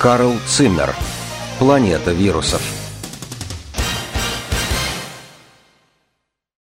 Карл Циммер. Планета вирусов.